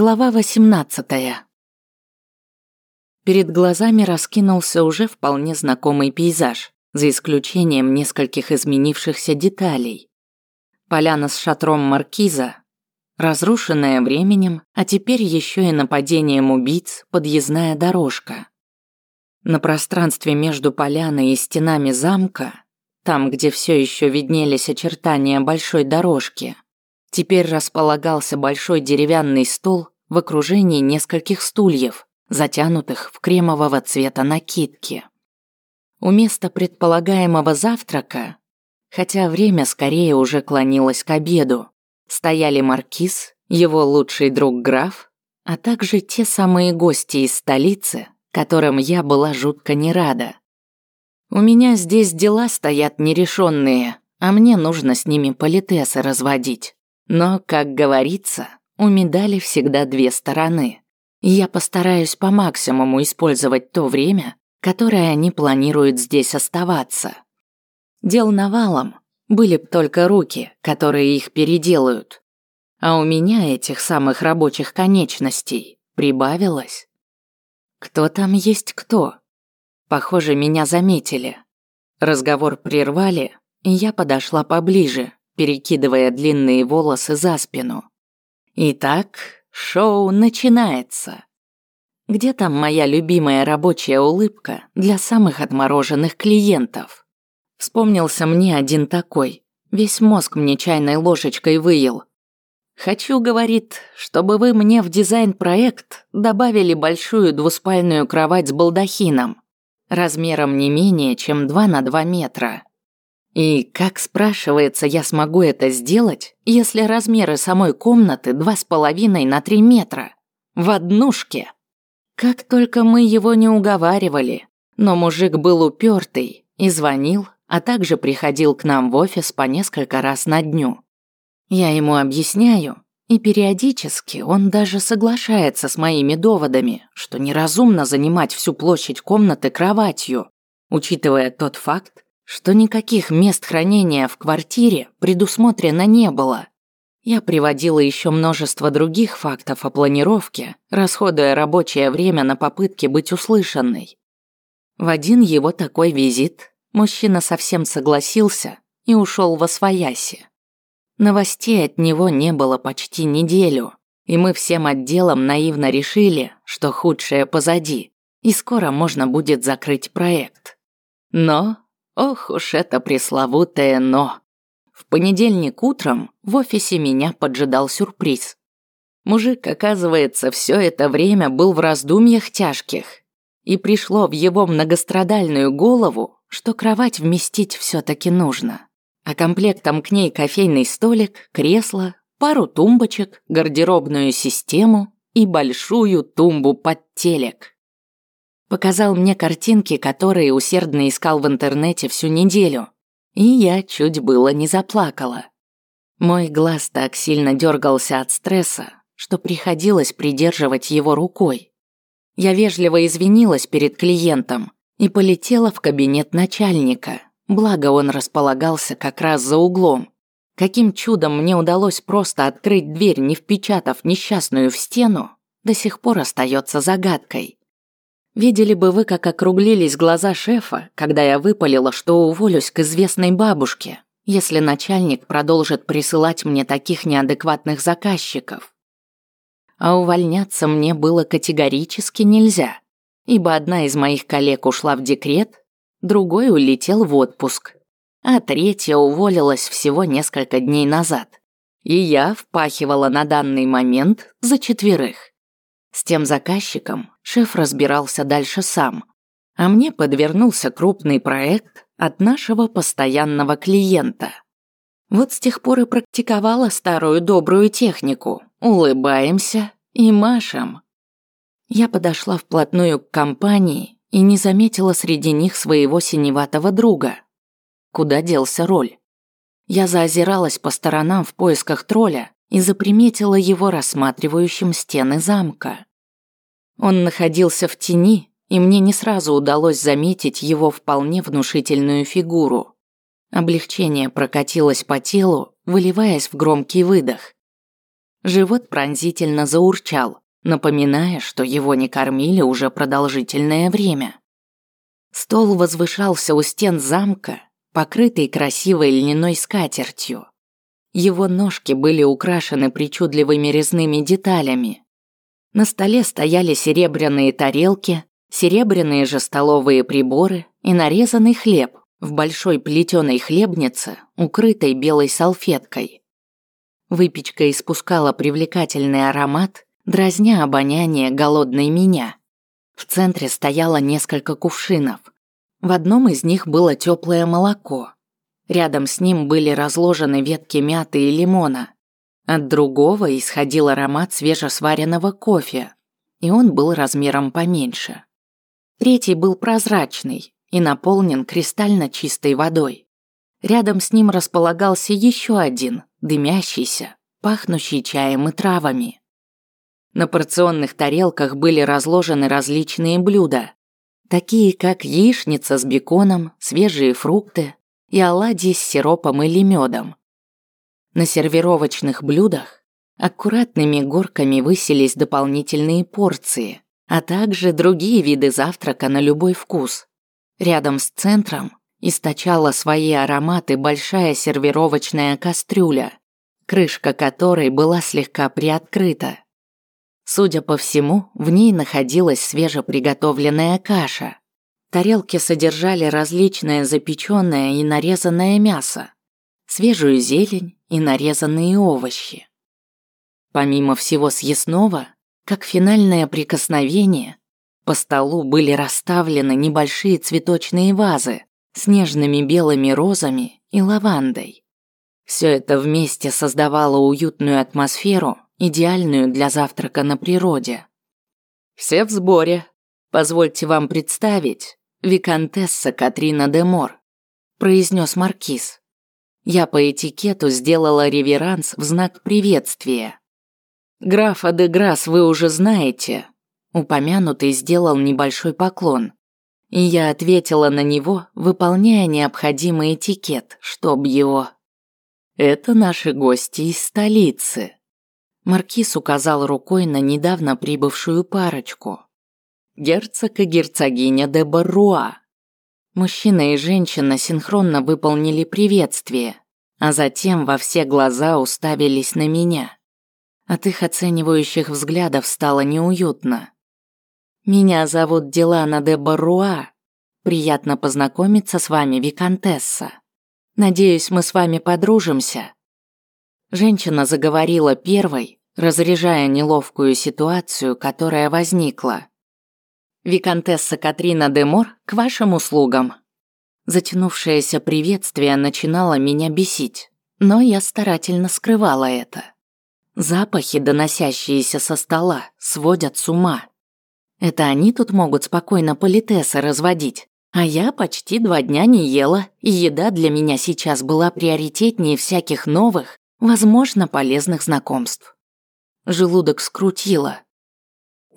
Глава 18. Перед глазами раскинулся уже вполне знакомый пейзаж, за исключением нескольких изменившихся деталей. Поляна с шатром маркиза, разрушенная временем, а теперь еще и нападением убийц подъездная дорожка. На пространстве между поляной и стенами замка, там, где все еще виднелись очертания большой дорожки, Теперь располагался большой деревянный стол в окружении нескольких стульев, затянутых в кремового цвета накидки. У места предполагаемого завтрака, хотя время скорее уже клонилось к обеду, стояли маркиз, его лучший друг граф, а также те самые гости из столицы, которым я была жутко не рада. У меня здесь дела стоят нерешенные, а мне нужно с ними политесы разводить. Но, как говорится, у медали всегда две стороны. я постараюсь по максимуму использовать то время, которое они планируют здесь оставаться. Дел навалом, были б только руки, которые их переделают. А у меня этих самых рабочих конечностей прибавилось. Кто там есть кто? Похоже, меня заметили. Разговор прервали, и я подошла поближе, перекидывая длинные волосы за спину. Итак, шоу начинается. Где там моя любимая рабочая улыбка для самых отмороженных клиентов? Вспомнился мне один такой. Весь мозг мне чайной ложечкой выел. Хочу, говорит, чтобы вы мне в дизайн-проект добавили большую двуспальную кровать с балдахином, размером не менее, чем 2 на 2 метра. И как спрашивается, я смогу это сделать, если размеры самой комнаты два с половиной на три метра? В однушке. Как только мы его не уговаривали, но мужик был упертый и звонил, а также приходил к нам в офис по несколько раз на дню. Я ему объясняю, и периодически он даже соглашается с моими доводами, что неразумно занимать всю площадь комнаты кроватью, учитывая тот факт, что никаких мест хранения в квартире предусмотрено не было. Я приводила еще множество других фактов о планировке, расходуя рабочее время на попытки быть услышанной. В один его такой визит мужчина совсем согласился и ушел во свояси. Новостей от него не было почти неделю, и мы всем отделом наивно решили, что худшее позади, и скоро можно будет закрыть проект. Но Ох уж это пресловутое «но». В понедельник утром в офисе меня поджидал сюрприз. Мужик, оказывается, все это время был в раздумьях тяжких. И пришло в его многострадальную голову, что кровать вместить все-таки нужно. А комплектом к ней кофейный столик, кресло, пару тумбочек, гардеробную систему и большую тумбу под телек. Показал мне картинки, которые усердно искал в интернете всю неделю. И я чуть было не заплакала. Мой глаз так сильно дергался от стресса, что приходилось придерживать его рукой. Я вежливо извинилась перед клиентом и полетела в кабинет начальника, благо он располагался как раз за углом. Каким чудом мне удалось просто открыть дверь, не впечатав несчастную в стену, до сих пор остается загадкой. Видели бы вы, как округлились глаза шефа, когда я выпалила, что уволюсь к известной бабушке, если начальник продолжит присылать мне таких неадекватных заказчиков. А увольняться мне было категорически нельзя, ибо одна из моих коллег ушла в декрет, другой улетел в отпуск, а третья уволилась всего несколько дней назад. И я впахивала на данный момент за четверых. С тем заказчиком шеф разбирался дальше сам, а мне подвернулся крупный проект от нашего постоянного клиента. Вот с тех пор и практиковала старую добрую технику. Улыбаемся и машем. Я подошла вплотную к компании и не заметила среди них своего синеватого друга. Куда делся роль? Я заозиралась по сторонам в поисках тролля и заприметила его рассматривающим стены замка. Он находился в тени, и мне не сразу удалось заметить его вполне внушительную фигуру. Облегчение прокатилось по телу, выливаясь в громкий выдох. Живот пронзительно заурчал, напоминая, что его не кормили уже продолжительное время. Стол возвышался у стен замка, покрытый красивой льняной скатертью. Его ножки были украшены причудливыми резными деталями. На столе стояли серебряные тарелки, серебряные же столовые приборы и нарезанный хлеб в большой плетеной хлебнице, укрытой белой салфеткой. Выпечка испускала привлекательный аромат, дразня обоняние голодной меня. В центре стояло несколько кувшинов. В одном из них было теплое молоко. Рядом с ним были разложены ветки мяты и лимона. От другого исходил аромат свежесваренного кофе, и он был размером поменьше. Третий был прозрачный и наполнен кристально чистой водой. Рядом с ним располагался еще один, дымящийся, пахнущий чаем и травами. На порционных тарелках были разложены различные блюда, такие как яичница с беконом, свежие фрукты и оладьи с сиропом или медом. На сервировочных блюдах аккуратными горками высились дополнительные порции, а также другие виды завтрака на любой вкус. Рядом с центром источала свои ароматы большая сервировочная кастрюля, крышка которой была слегка приоткрыта. Судя по всему, в ней находилась свежеприготовленная каша. Тарелки содержали различное запеченное и нарезанное мясо, свежую зелень и нарезанные овощи. Помимо всего съестного, как финальное прикосновение, по столу были расставлены небольшие цветочные вазы с нежными белыми розами и лавандой. Все это вместе создавало уютную атмосферу идеальную для завтрака на природе. Все в сборе. Позвольте вам представить виконтесса Катрина де Мор, произнес маркиз. Я по этикету сделала реверанс в знак приветствия. Графа де Грасс вы уже знаете. Упомянутый сделал небольшой поклон. И я ответила на него, выполняя необходимый этикет, чтоб его... Это наши гости из столицы. Маркиз указал рукой на недавно прибывшую парочку. Герцог и герцогиня де Барруа. Мужчина и женщина синхронно выполнили приветствие, а затем во все глаза уставились на меня. От их оценивающих взглядов стало неуютно. «Меня зовут Дилана де Барруа. Приятно познакомиться с вами, Викантесса. Надеюсь, мы с вами подружимся». Женщина заговорила первой, разряжая неловкую ситуацию, которая возникла. «Викантесса Катрина де Мор к вашим услугам». Затянувшееся приветствие начинало меня бесить, но я старательно скрывала это. Запахи, доносящиеся со стола, сводят с ума. Это они тут могут спокойно политесы разводить, а я почти два дня не ела, и еда для меня сейчас была приоритетнее всяких новых, возможно, полезных знакомств. Желудок скрутило.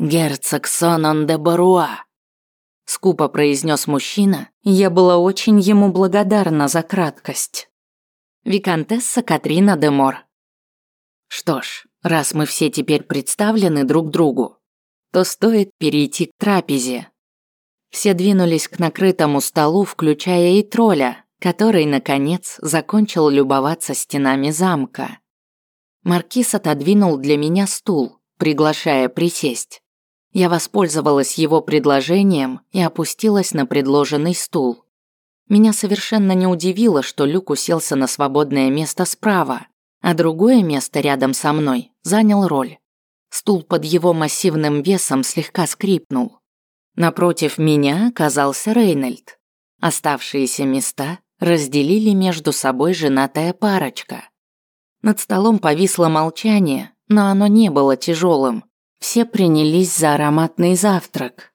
«Герцог Сонан де Баруа», — скупо произнес мужчина, я была очень ему благодарна за краткость. «Викантесса Катрина де Мор». Что ж, раз мы все теперь представлены друг другу, то стоит перейти к трапезе. Все двинулись к накрытому столу, включая и тролля, который, наконец, закончил любоваться стенами замка. Маркиз отодвинул для меня стул, приглашая присесть. Я воспользовалась его предложением и опустилась на предложенный стул. Меня совершенно не удивило, что Люк уселся на свободное место справа, а другое место рядом со мной занял роль. Стул под его массивным весом слегка скрипнул. Напротив меня оказался Рейнольд. Оставшиеся места разделили между собой женатая парочка. Над столом повисло молчание, но оно не было тяжелым. Все принялись за ароматный завтрак.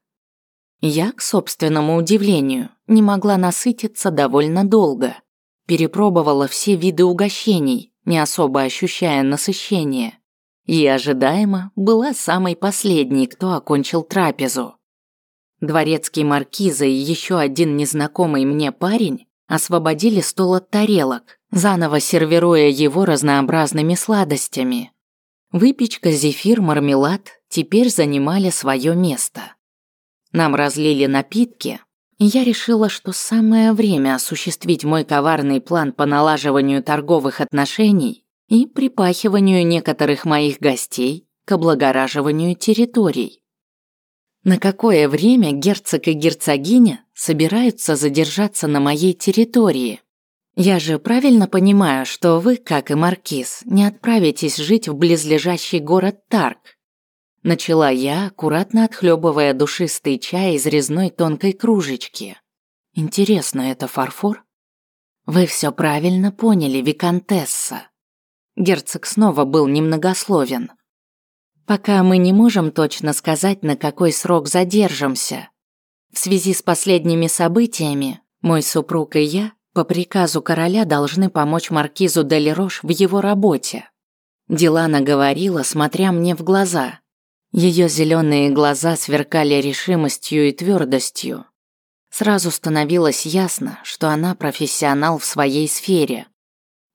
Я, к собственному удивлению, не могла насытиться довольно долго. Перепробовала все виды угощений, не особо ощущая насыщение. И ожидаемо была самой последней, кто окончил трапезу. Дворецкий маркиза и еще один незнакомый мне парень освободили стол от тарелок, заново сервируя его разнообразными сладостями. Выпечка, зефир, мармелад теперь занимали свое место. Нам разлили напитки, и я решила, что самое время осуществить мой коварный план по налаживанию торговых отношений и припахиванию некоторых моих гостей к облагораживанию территорий. На какое время герцог и герцогиня собираются задержаться на моей территории? Я же правильно понимаю, что вы, как и маркиз, не отправитесь жить в близлежащий город Тарк. Начала я, аккуратно отхлебывая душистый чай из резной тонкой кружечки. Интересно, это фарфор? Вы все правильно поняли, виконтесса. Герцог снова был немногословен. Пока мы не можем точно сказать, на какой срок задержимся. В связи с последними событиями, мой супруг и я по приказу короля должны помочь маркизу Делерош в его работе. Дилана говорила, смотря мне в глаза. Ее зеленые глаза сверкали решимостью и твердостью. Сразу становилось ясно, что она профессионал в своей сфере.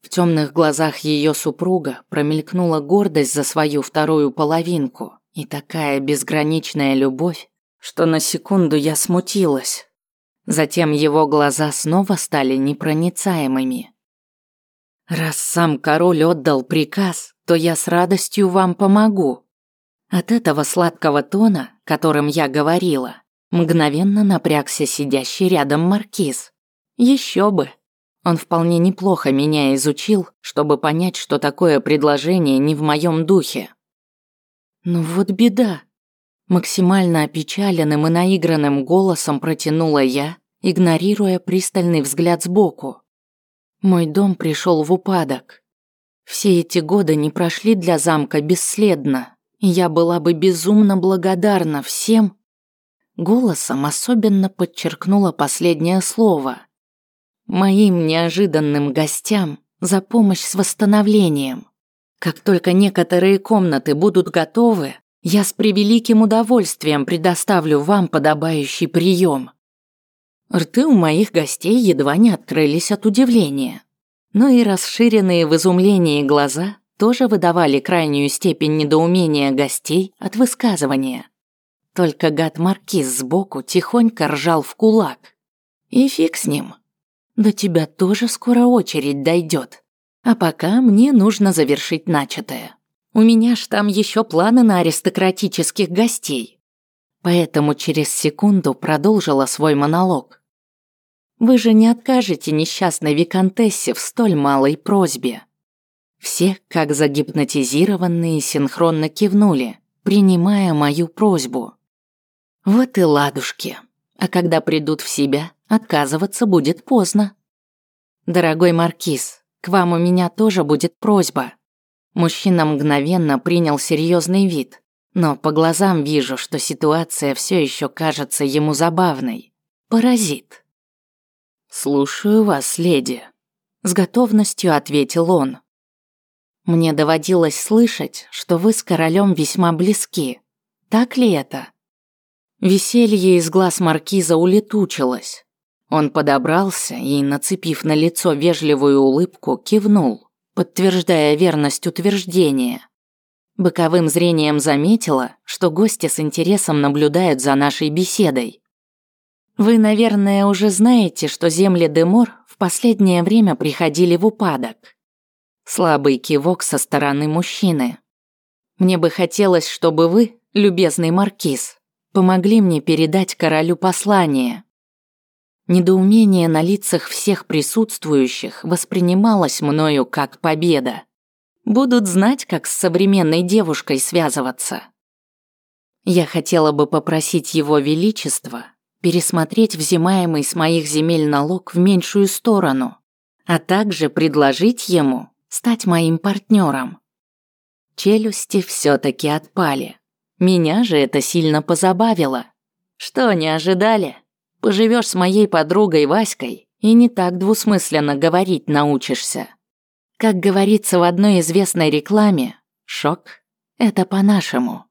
В темных глазах ее супруга промелькнула гордость за свою вторую половинку и такая безграничная любовь, что на секунду я смутилась. Затем его глаза снова стали непроницаемыми. «Раз сам король отдал приказ, то я с радостью вам помогу». От этого сладкого тона, которым я говорила, мгновенно напрягся сидящий рядом маркиз. Еще бы! Он вполне неплохо меня изучил, чтобы понять, что такое предложение не в моем духе. Ну вот беда. Максимально опечаленным и наигранным голосом протянула я, игнорируя пристальный взгляд сбоку. Мой дом пришел в упадок. Все эти годы не прошли для замка бесследно, я была бы безумно благодарна всем. Голосом особенно подчеркнула последнее слово – моим неожиданным гостям за помощь с восстановлением. Как только некоторые комнаты будут готовы, я с превеликим удовольствием предоставлю вам подобающий прием. Рты у моих гостей едва не открылись от удивления. Но и расширенные в изумлении глаза тоже выдавали крайнюю степень недоумения гостей от высказывания. Только гад-маркиз сбоку тихонько ржал в кулак. И фиг с ним. До тебя тоже скоро очередь дойдет. А пока мне нужно завершить начатое. У меня ж там еще планы на аристократических гостей. Поэтому через секунду продолжила свой монолог. Вы же не откажете несчастной виконтессе в столь малой просьбе. Все, как загипнотизированные, синхронно кивнули, принимая мою просьбу. Вот и ладушки. А когда придут в себя, отказываться будет поздно. Дорогой маркиз, к вам у меня тоже будет просьба. Мужчина мгновенно принял серьезный вид, но по глазам вижу, что ситуация все еще кажется ему забавной. Паразит. «Слушаю вас, леди», — с готовностью ответил он. «Мне доводилось слышать, что вы с королем весьма близки. Так ли это?» Веселье из глаз маркиза улетучилось. Он подобрался и, нацепив на лицо вежливую улыбку, кивнул, подтверждая верность утверждения. Боковым зрением заметила, что гости с интересом наблюдают за нашей беседой. Вы, наверное, уже знаете, что земли Демор в последнее время приходили в упадок. Слабый кивок со стороны мужчины. Мне бы хотелось, чтобы вы, любезный маркиз, помогли мне передать королю послание. Недоумение на лицах всех присутствующих воспринималось мною как победа. Будут знать, как с современной девушкой связываться. Я хотела бы попросить его величество пересмотреть взимаемый с моих земель налог в меньшую сторону, а также предложить ему стать моим партнером. Челюсти все-таки отпали. Меня же это сильно позабавило. Что, не ожидали? Поживешь с моей подругой Васькой и не так двусмысленно говорить научишься. Как говорится в одной известной рекламе, шок – это по-нашему.